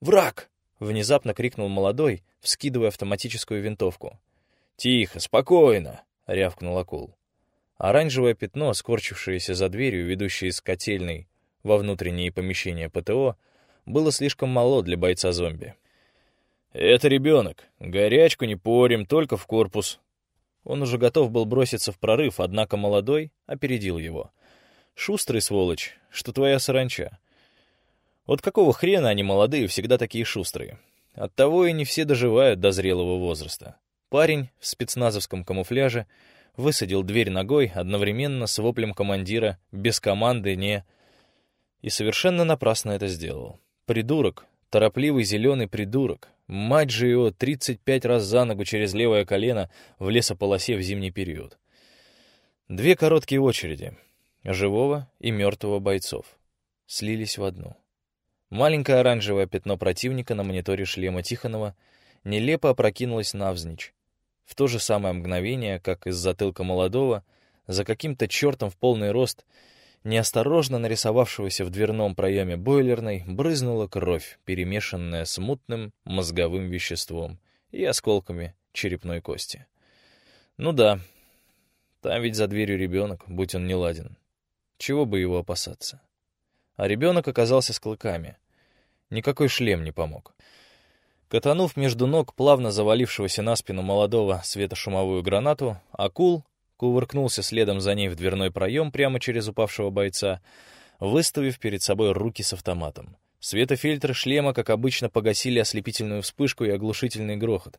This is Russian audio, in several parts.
«Враг!» — внезапно крикнул молодой, вскидывая автоматическую винтовку. «Тихо, спокойно!» — рявкнул акул. Оранжевое пятно, скорчившееся за дверью, ведущей из котельной во внутренние помещения ПТО, было слишком мало для бойца-зомби. «Это ребенок. Горячку не порим, только в корпус». Он уже готов был броситься в прорыв, однако молодой опередил его. «Шустрый сволочь, что твоя саранча. Вот какого хрена они молодые всегда такие шустрые? Оттого и не все доживают до зрелого возраста». Парень в спецназовском камуфляже высадил дверь ногой одновременно с воплем командира «без команды не...» и совершенно напрасно это сделал. Придурок, торопливый зеленый придурок, Мать же его 35 раз за ногу через левое колено в лесополосе в зимний период. Две короткие очереди. Живого и мертвого бойцов. Слились в одну. Маленькое оранжевое пятно противника на мониторе шлема Тихонова нелепо опрокинулось навзничь. В то же самое мгновение, как из затылка молодого, за каким-то чертом в полный рост — неосторожно нарисовавшегося в дверном проеме бойлерной брызнула кровь, перемешанная с мутным мозговым веществом и осколками черепной кости. Ну да, там ведь за дверью ребенок, будь он не ладен. Чего бы его опасаться? А ребенок оказался с клыками. Никакой шлем не помог. Катанув между ног плавно завалившегося на спину молодого светошумовую гранату, акул кувыркнулся следом за ней в дверной проем прямо через упавшего бойца, выставив перед собой руки с автоматом. Светофильтры шлема, как обычно, погасили ослепительную вспышку и оглушительный грохот.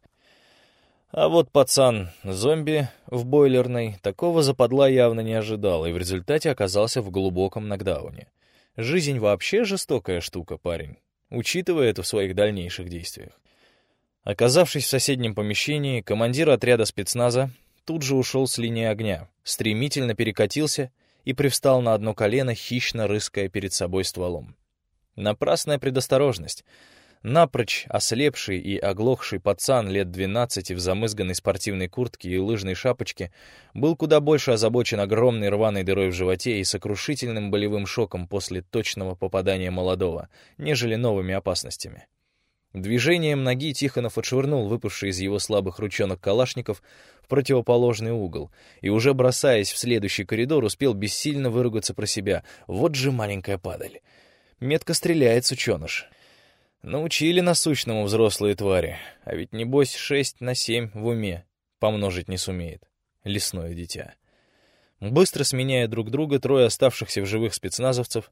А вот пацан-зомби в бойлерной такого западла явно не ожидал и в результате оказался в глубоком нокдауне. Жизнь вообще жестокая штука, парень, учитывая это в своих дальнейших действиях. Оказавшись в соседнем помещении, командир отряда спецназа тут же ушел с линии огня, стремительно перекатился и привстал на одно колено, хищно рыская перед собой стволом. Напрасная предосторожность. Напрочь ослепший и оглохший пацан лет 12 в замызганной спортивной куртке и лыжной шапочке был куда больше озабочен огромной рваной дырой в животе и сокрушительным болевым шоком после точного попадания молодого, нежели новыми опасностями. Движением ноги Тихонов отшвырнул выпавший из его слабых ручонок калашников в противоположный угол и, уже бросаясь в следующий коридор, успел бессильно выругаться про себя. Вот же маленькая падаль. Метко стреляет сученыш. Научили насущному взрослые твари, а ведь небось шесть на семь в уме помножить не сумеет. Лесное дитя. Быстро сменяя друг друга, трое оставшихся в живых спецназовцев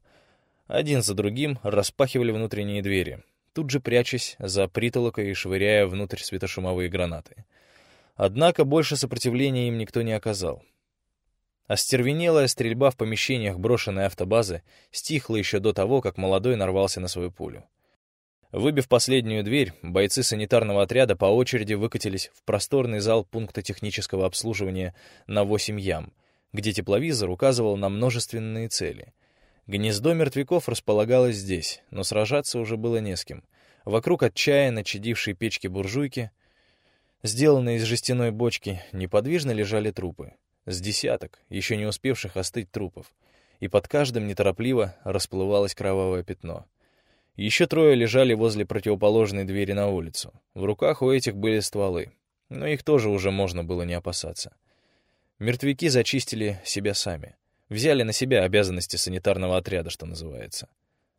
один за другим распахивали внутренние двери — тут же прячась за притолокой и швыряя внутрь светошумовые гранаты. Однако больше сопротивления им никто не оказал. Остервенелая стрельба в помещениях брошенной автобазы стихла еще до того, как молодой нарвался на свою пулю. Выбив последнюю дверь, бойцы санитарного отряда по очереди выкатились в просторный зал пункта технического обслуживания на 8 ям, где тепловизор указывал на множественные цели. Гнездо мертвяков располагалось здесь, но сражаться уже было не с кем. Вокруг отчаянно чадившей печки-буржуйки, сделанные из жестяной бочки, неподвижно лежали трупы. С десяток, еще не успевших остыть трупов. И под каждым неторопливо расплывалось кровавое пятно. Еще трое лежали возле противоположной двери на улицу. В руках у этих были стволы, но их тоже уже можно было не опасаться. Мертвяки зачистили себя сами. Взяли на себя обязанности санитарного отряда, что называется.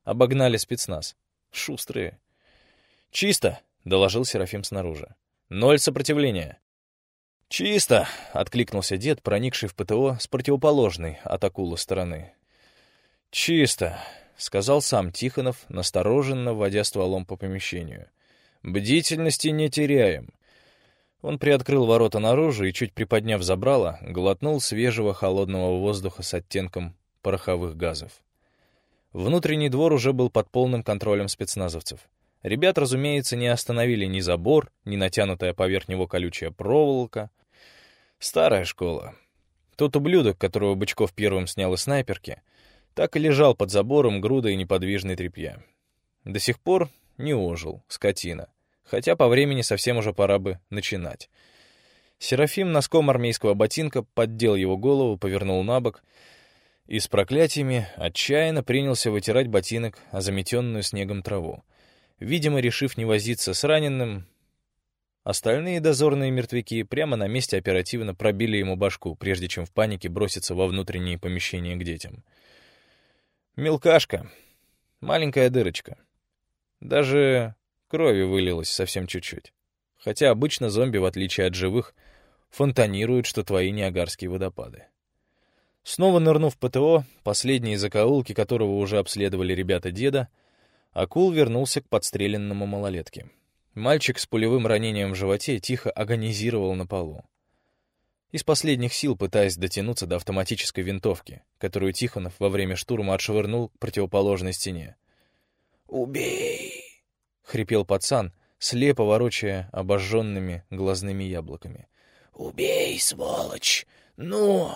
Обогнали спецназ. Шустрые. «Чисто!» — доложил Серафим снаружи. «Ноль сопротивления». «Чисто!» — откликнулся дед, проникший в ПТО с противоположной от акулы стороны. «Чисто!» — сказал сам Тихонов, настороженно вводя стволом по помещению. «Бдительности не теряем. Он приоткрыл ворота наружу и, чуть приподняв забрало, глотнул свежего холодного воздуха с оттенком пороховых газов. Внутренний двор уже был под полным контролем спецназовцев. Ребят, разумеется, не остановили ни забор, ни натянутая поверх него колючая проволока. Старая школа. Тот ублюдок, которого Бычков первым снял из снайперки, так и лежал под забором грудой неподвижной тряпья. До сих пор не ожил, скотина — хотя по времени совсем уже пора бы начинать. Серафим носком армейского ботинка поддел его голову, повернул на бок и с проклятиями отчаянно принялся вытирать ботинок о заметенную снегом траву. Видимо, решив не возиться с раненым, остальные дозорные мертвяки прямо на месте оперативно пробили ему башку, прежде чем в панике броситься во внутренние помещения к детям. Мелкашка. Маленькая дырочка. Даже крови вылилось совсем чуть-чуть. Хотя обычно зомби, в отличие от живых, фонтанируют, что твои неагарские водопады. Снова нырнув в ПТО, последние закоулки которого уже обследовали ребята деда, Акул вернулся к подстреленному малолетке. Мальчик с пулевым ранением в животе тихо агонизировал на полу. Из последних сил пытаясь дотянуться до автоматической винтовки, которую Тихонов во время штурма отшвырнул к противоположной стене. «Убей!» — хрипел пацан, слепо ворочая обожженными глазными яблоками. «Убей, сволочь! Ну!»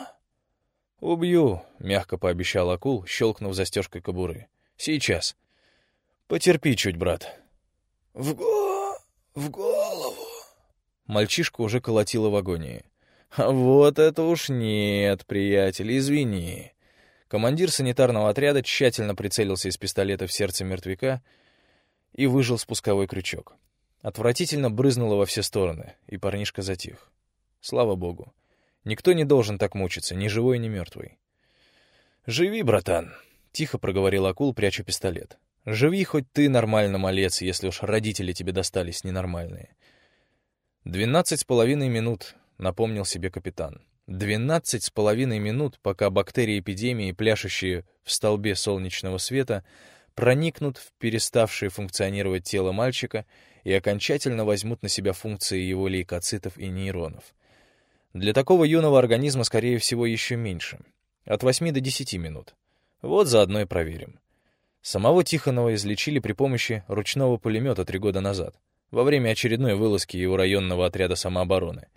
«Убью», — мягко пообещал акул, щелкнув застежкой кобуры. «Сейчас. Потерпи чуть, брат». «В го... в голову». Мальчишка уже колотило в агонии. «А вот это уж нет, приятель, извини». Командир санитарного отряда тщательно прицелился из пистолета в сердце мертвяка и выжил спусковой крючок. Отвратительно брызнуло во все стороны, и парнишка затих. Слава богу. Никто не должен так мучиться, ни живой, ни мертвый. «Живи, братан», — тихо проговорил акул, пряча пистолет. «Живи хоть ты нормально, малец, если уж родители тебе достались ненормальные». «Двенадцать с половиной минут», — напомнил себе капитан. «Двенадцать с половиной минут, пока бактерии эпидемии, пляшущие в столбе солнечного света, проникнут в переставшее функционировать тело мальчика и окончательно возьмут на себя функции его лейкоцитов и нейронов. Для такого юного организма, скорее всего, еще меньше. От 8 до 10 минут. Вот заодно и проверим. Самого Тихонова излечили при помощи ручного пулемета три года назад, во время очередной вылазки его районного отряда самообороны.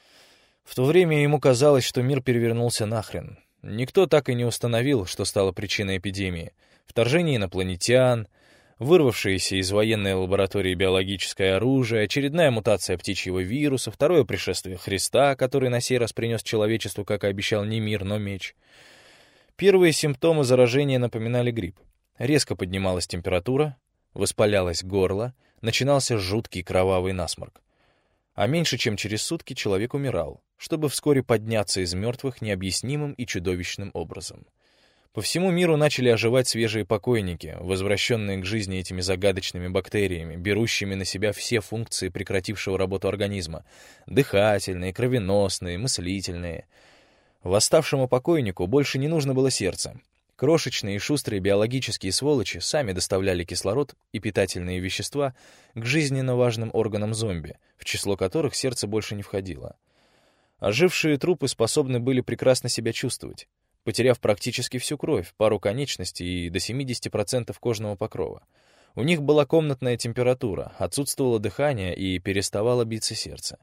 В то время ему казалось, что мир перевернулся нахрен. Никто так и не установил, что стало причиной эпидемии. Вторжение инопланетян, вырвавшееся из военной лаборатории биологическое оружие, очередная мутация птичьего вируса, второе пришествие Христа, который на сей раз принес человечеству, как и обещал, не мир, но меч. Первые симптомы заражения напоминали грипп. Резко поднималась температура, воспалялось горло, начинался жуткий кровавый насморк. А меньше чем через сутки человек умирал, чтобы вскоре подняться из мертвых необъяснимым и чудовищным образом. По всему миру начали оживать свежие покойники, возвращенные к жизни этими загадочными бактериями, берущими на себя все функции прекратившего работу организма — дыхательные, кровеносные, мыслительные. Восставшему покойнику больше не нужно было сердце. Крошечные и шустрые биологические сволочи сами доставляли кислород и питательные вещества к жизненно важным органам зомби, в число которых сердце больше не входило. Ожившие трупы способны были прекрасно себя чувствовать потеряв практически всю кровь, пару конечностей и до 70% кожного покрова. У них была комнатная температура, отсутствовало дыхание и переставало биться сердце.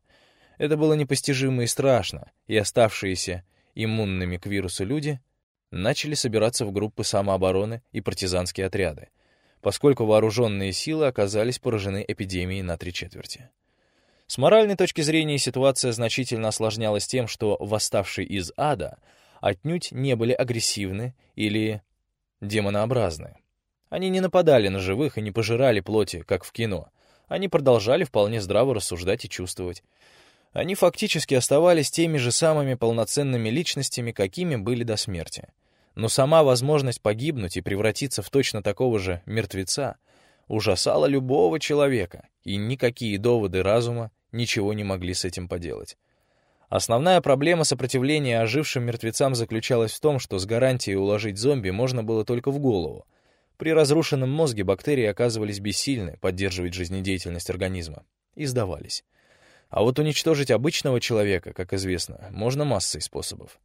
Это было непостижимо и страшно, и оставшиеся иммунными к вирусу люди начали собираться в группы самообороны и партизанские отряды, поскольку вооруженные силы оказались поражены эпидемией на три четверти. С моральной точки зрения ситуация значительно осложнялась тем, что восставший из ада — отнюдь не были агрессивны или демонообразны. Они не нападали на живых и не пожирали плоти, как в кино. Они продолжали вполне здраво рассуждать и чувствовать. Они фактически оставались теми же самыми полноценными личностями, какими были до смерти. Но сама возможность погибнуть и превратиться в точно такого же мертвеца ужасала любого человека, и никакие доводы разума ничего не могли с этим поделать. Основная проблема сопротивления ожившим мертвецам заключалась в том, что с гарантией уложить зомби можно было только в голову. При разрушенном мозге бактерии оказывались бессильны поддерживать жизнедеятельность организма и сдавались. А вот уничтожить обычного человека, как известно, можно массой способов.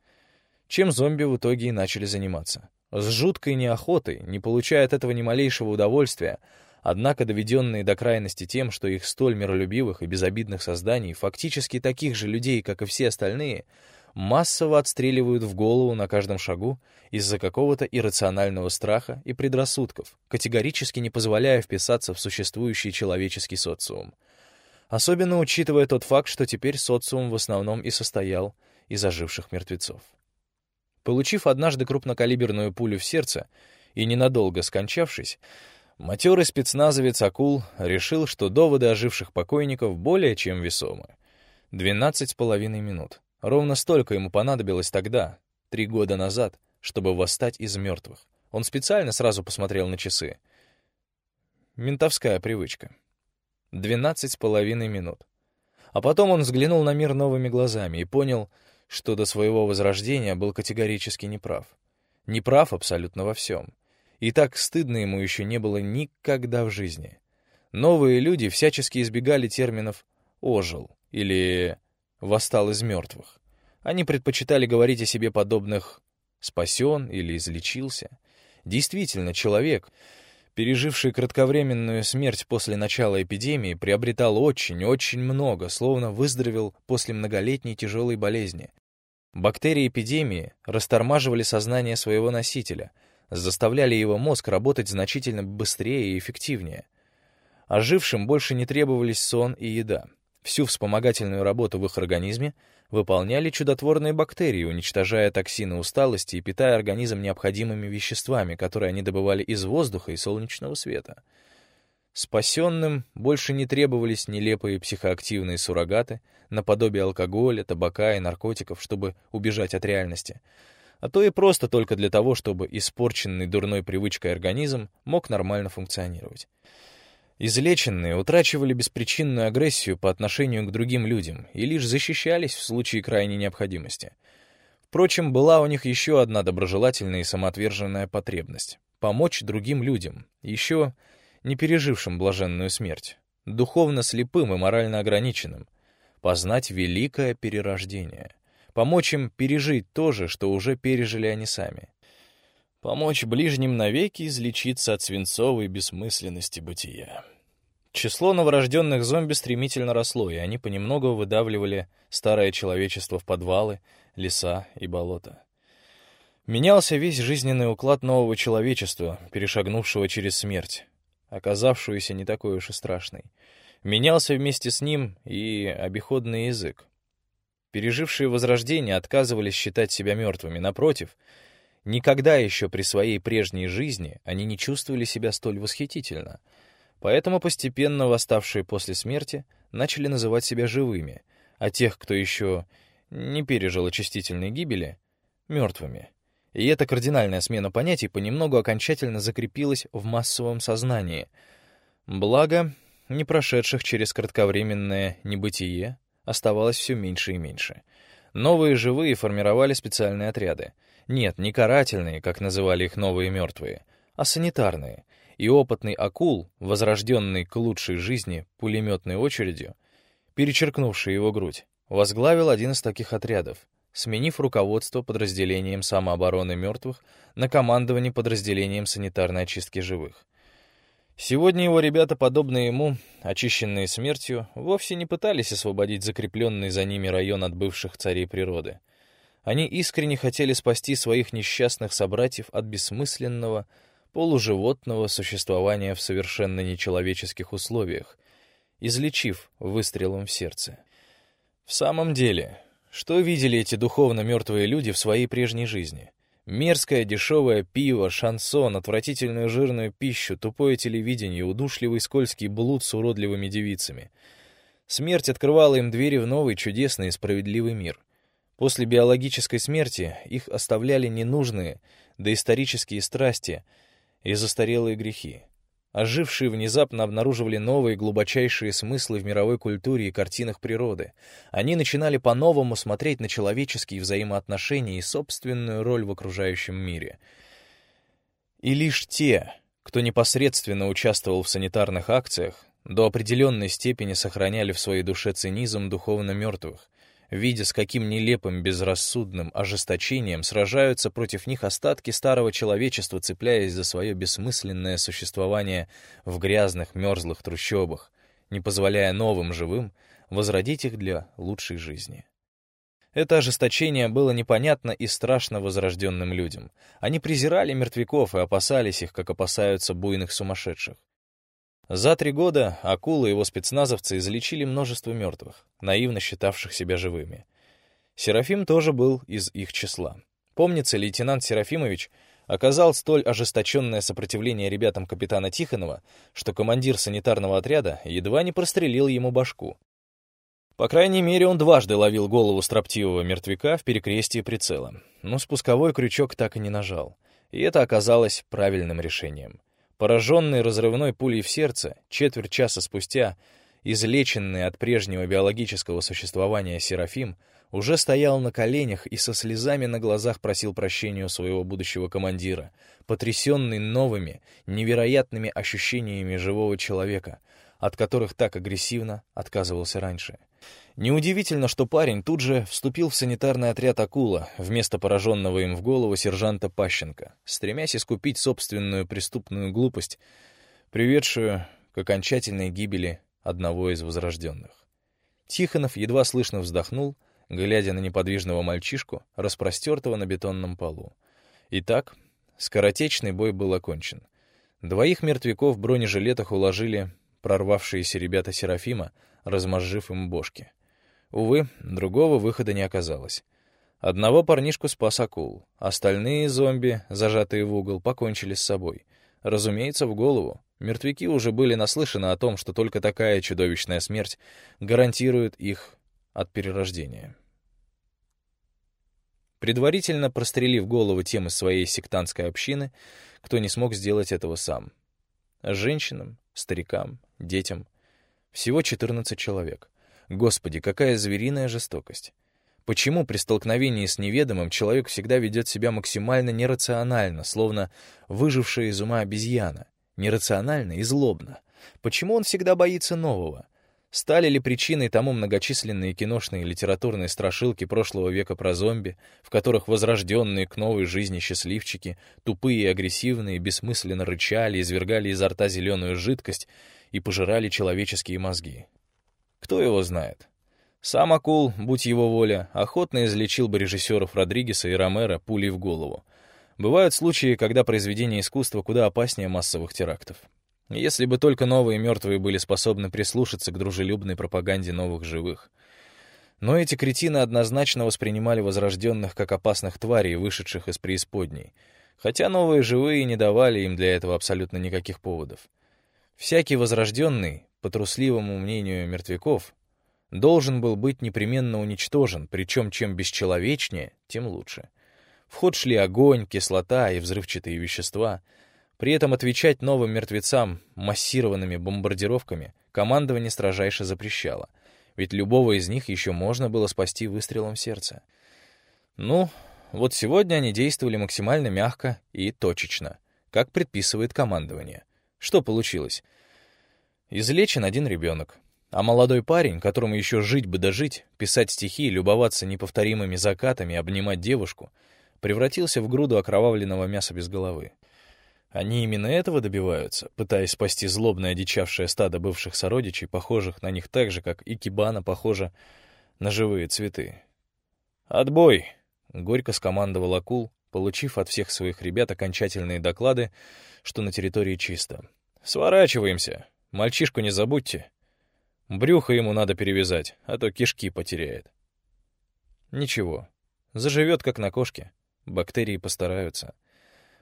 Чем зомби в итоге и начали заниматься. С жуткой неохотой, не получая от этого ни малейшего удовольствия, однако доведенные до крайности тем, что их столь миролюбивых и безобидных созданий, фактически таких же людей, как и все остальные, массово отстреливают в голову на каждом шагу из-за какого-то иррационального страха и предрассудков, категорически не позволяя вписаться в существующий человеческий социум. Особенно учитывая тот факт, что теперь социум в основном и состоял из оживших мертвецов. Получив однажды крупнокалиберную пулю в сердце и ненадолго скончавшись, Матерый спецназовец Акул решил, что доводы оживших покойников более чем весомы. Двенадцать с половиной минут. Ровно столько ему понадобилось тогда, три года назад, чтобы восстать из мертвых. Он специально сразу посмотрел на часы. Ментовская привычка. Двенадцать с половиной минут. А потом он взглянул на мир новыми глазами и понял, что до своего возрождения был категорически неправ. Неправ абсолютно во всем. И так стыдно ему еще не было никогда в жизни. Новые люди всячески избегали терминов «ожил» или «восстал из мертвых». Они предпочитали говорить о себе подобных «спасен» или «излечился». Действительно, человек, переживший кратковременную смерть после начала эпидемии, приобретал очень-очень много, словно выздоровел после многолетней тяжелой болезни. Бактерии эпидемии растормаживали сознание своего носителя, заставляли его мозг работать значительно быстрее и эффективнее. Ожившим больше не требовались сон и еда. Всю вспомогательную работу в их организме выполняли чудотворные бактерии, уничтожая токсины усталости и питая организм необходимыми веществами, которые они добывали из воздуха и солнечного света. Спасенным больше не требовались нелепые психоактивные суррогаты, наподобие алкоголя, табака и наркотиков, чтобы убежать от реальности, а то и просто только для того, чтобы испорченный дурной привычкой организм мог нормально функционировать. Излеченные утрачивали беспричинную агрессию по отношению к другим людям и лишь защищались в случае крайней необходимости. Впрочем, была у них еще одна доброжелательная и самоотверженная потребность — помочь другим людям, еще не пережившим блаженную смерть, духовно слепым и морально ограниченным, познать великое перерождение, помочь им пережить то же, что уже пережили они сами. Помочь ближним навеки излечиться от свинцовой бессмысленности бытия. Число новорожденных зомби стремительно росло, и они понемногу выдавливали старое человечество в подвалы, леса и болота. Менялся весь жизненный уклад нового человечества, перешагнувшего через смерть, оказавшуюся не такой уж и страшной. Менялся вместе с ним и обиходный язык. Пережившие возрождение отказывались считать себя мертвыми. Напротив, никогда еще при своей прежней жизни они не чувствовали себя столь восхитительно — Поэтому постепенно восставшие после смерти начали называть себя живыми, а тех, кто еще не пережил очистительной гибели, мертвыми. И эта кардинальная смена понятий понемногу окончательно закрепилась в массовом сознании. Благо, не прошедших через кратковременное небытие оставалось все меньше и меньше. Новые живые формировали специальные отряды. Нет, не карательные, как называли их новые мертвые, а санитарные — и опытный акул, возрожденный к лучшей жизни пулеметной очередью, перечеркнувший его грудь, возглавил один из таких отрядов, сменив руководство подразделением самообороны мертвых на командование подразделением санитарной очистки живых. Сегодня его ребята, подобные ему, очищенные смертью, вовсе не пытались освободить закрепленный за ними район от бывших царей природы. Они искренне хотели спасти своих несчастных собратьев от бессмысленного, полуживотного существования в совершенно нечеловеческих условиях, излечив выстрелом в сердце. В самом деле, что видели эти духовно мертвые люди в своей прежней жизни? Мерзкое дешевое пиво, шансон, отвратительную жирную пищу, тупое телевидение, удушливый скользкий блуд с уродливыми девицами. Смерть открывала им двери в новый, чудесный и справедливый мир. После биологической смерти их оставляли ненужные, доисторические страсти — и застарелые грехи. Ожившие внезапно обнаруживали новые глубочайшие смыслы в мировой культуре и картинах природы. Они начинали по-новому смотреть на человеческие взаимоотношения и собственную роль в окружающем мире. И лишь те, кто непосредственно участвовал в санитарных акциях, до определенной степени сохраняли в своей душе цинизм духовно мертвых, видя, с каким нелепым, безрассудным ожесточением сражаются против них остатки старого человечества, цепляясь за свое бессмысленное существование в грязных, мерзлых трущобах, не позволяя новым живым возродить их для лучшей жизни. Это ожесточение было непонятно и страшно возрожденным людям. Они презирали мертвяков и опасались их, как опасаются буйных сумасшедших. За три года акулы и его спецназовцы излечили множество мертвых, наивно считавших себя живыми. Серафим тоже был из их числа. Помнится, лейтенант Серафимович оказал столь ожесточенное сопротивление ребятам капитана Тихонова, что командир санитарного отряда едва не прострелил ему башку. По крайней мере, он дважды ловил голову строптивого мертвяка в перекрестии прицела, но спусковой крючок так и не нажал, и это оказалось правильным решением. Пораженный разрывной пулей в сердце, четверть часа спустя, излеченный от прежнего биологического существования Серафим, уже стоял на коленях и со слезами на глазах просил прощения у своего будущего командира, потрясенный новыми, невероятными ощущениями живого человека, от которых так агрессивно отказывался раньше. Неудивительно, что парень тут же вступил в санитарный отряд «Акула» вместо пораженного им в голову сержанта Пащенко, стремясь искупить собственную преступную глупость, приведшую к окончательной гибели одного из возрожденных. Тихонов едва слышно вздохнул, глядя на неподвижного мальчишку, распростертого на бетонном полу. Итак, скоротечный бой был окончен. Двоих мертвяков в бронежилетах уложили прорвавшиеся ребята Серафима, размозжив им бошки. Увы, другого выхода не оказалось. Одного парнишку спас акул, остальные зомби, зажатые в угол, покончили с собой. Разумеется, в голову. Мертвяки уже были наслышаны о том, что только такая чудовищная смерть гарантирует их от перерождения. Предварительно прострелив голову тем из своей сектантской общины, кто не смог сделать этого сам. Женщинам, старикам, детям. Всего 14 человек. Господи, какая звериная жестокость. Почему при столкновении с неведомым человек всегда ведет себя максимально нерационально, словно выжившая из ума обезьяна? Нерационально и злобно. Почему он всегда боится нового? Стали ли причиной тому многочисленные киношные и литературные страшилки прошлого века про зомби, в которых возрожденные к новой жизни счастливчики, тупые и агрессивные, бессмысленно рычали, извергали изо рта зеленую жидкость и пожирали человеческие мозги? Кто его знает? Сам Акул, будь его воля, охотно излечил бы режиссеров Родригеса и Ромеро пулей в голову. Бывают случаи, когда произведение искусства куда опаснее массовых терактов. Если бы только новые мертвые были способны прислушаться к дружелюбной пропаганде новых живых. Но эти кретины однозначно воспринимали возрожденных как опасных тварей, вышедших из преисподней, хотя новые живые не давали им для этого абсолютно никаких поводов. Всякий возрожденный, по трусливому мнению мертвяков, должен был быть непременно уничтожен, причем чем бесчеловечнее, тем лучше. В ход шли огонь, кислота и взрывчатые вещества — при этом отвечать новым мертвецам массированными бомбардировками командование строжайше запрещало, ведь любого из них еще можно было спасти выстрелом в сердце. Ну, вот сегодня они действовали максимально мягко и точечно, как предписывает командование. Что получилось? Излечен один ребенок, а молодой парень, которому еще жить бы дожить, писать стихи, любоваться неповторимыми закатами, обнимать девушку, превратился в груду окровавленного мяса без головы. Они именно этого добиваются, пытаясь спасти злобное одичавшее стадо бывших сородичей, похожих на них так же, как и кибана похожа на живые цветы. «Отбой!» — горько скомандовал акул, получив от всех своих ребят окончательные доклады, что на территории чисто. «Сворачиваемся! Мальчишку не забудьте! Брюхо ему надо перевязать, а то кишки потеряет». Ничего, заживет как на кошке, бактерии постараются —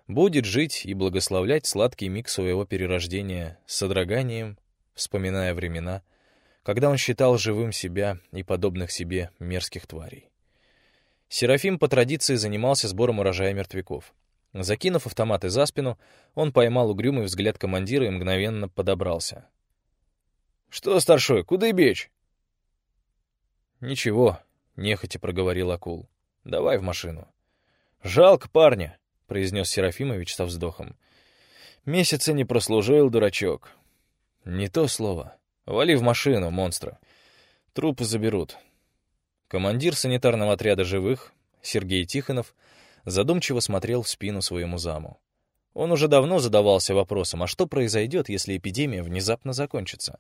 будет жить и благословлять сладкий миг своего перерождения с содроганием, вспоминая времена, когда он считал живым себя и подобных себе мерзких тварей. Серафим по традиции занимался сбором урожая мертвяков. Закинув автоматы за спину, он поймал угрюмый взгляд командира и мгновенно подобрался. «Что, старшой, куда бечь?» «Ничего», — нехотя проговорил акул. «Давай в машину». «Жалко парня», произнес Серафимович со вздохом. Месяца не прослужил, дурачок. Не то слово. Вали в машину, монстра. Трупы заберут. Командир санитарного отряда живых, Сергей Тихонов, задумчиво смотрел в спину своему заму. Он уже давно задавался вопросом, а что произойдет, если эпидемия внезапно закончится?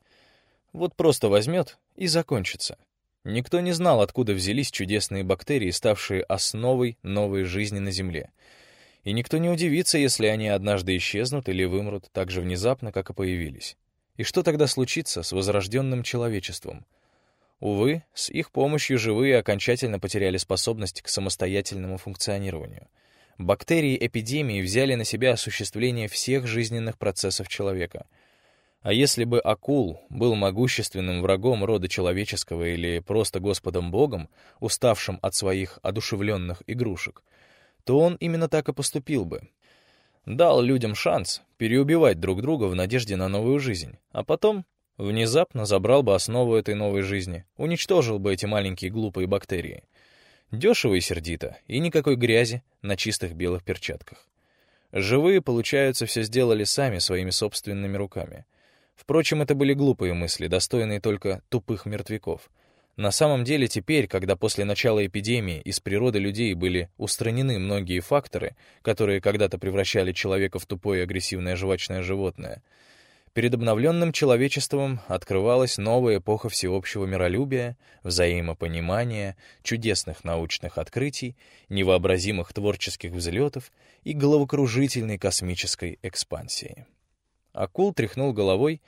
Вот просто возьмет и закончится. Никто не знал, откуда взялись чудесные бактерии, ставшие основой новой жизни на Земле — и никто не удивится, если они однажды исчезнут или вымрут так же внезапно, как и появились. И что тогда случится с возрожденным человечеством? Увы, с их помощью живые окончательно потеряли способность к самостоятельному функционированию. бактерии эпидемии взяли на себя осуществление всех жизненных процессов человека. А если бы акул был могущественным врагом рода человеческого или просто Господом Богом, уставшим от своих одушевленных игрушек, то он именно так и поступил бы. Дал людям шанс переубивать друг друга в надежде на новую жизнь, а потом внезапно забрал бы основу этой новой жизни, уничтожил бы эти маленькие глупые бактерии — Дешево и сердито, и никакой грязи на чистых белых перчатках. Живые, получается, все сделали сами своими собственными руками. Впрочем, это были глупые мысли, достойные только тупых мертвяков. На самом деле теперь, когда после начала эпидемии из природы людей были устранены многие факторы, которые когда-то превращали человека в тупое агрессивное жвачное животное — Перед обновленным человечеством открывалась новая эпоха всеобщего миролюбия, взаимопонимания, чудесных научных открытий, невообразимых творческих взлетов и головокружительной космической экспансии. Акул тряхнул головой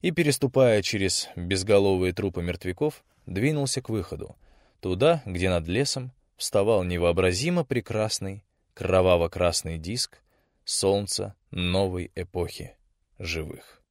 и, переступая через безголовые трупы мертвяков, двинулся к выходу, туда, где над лесом вставал невообразимо прекрасный кроваво-красный диск солнца новой эпохи живых.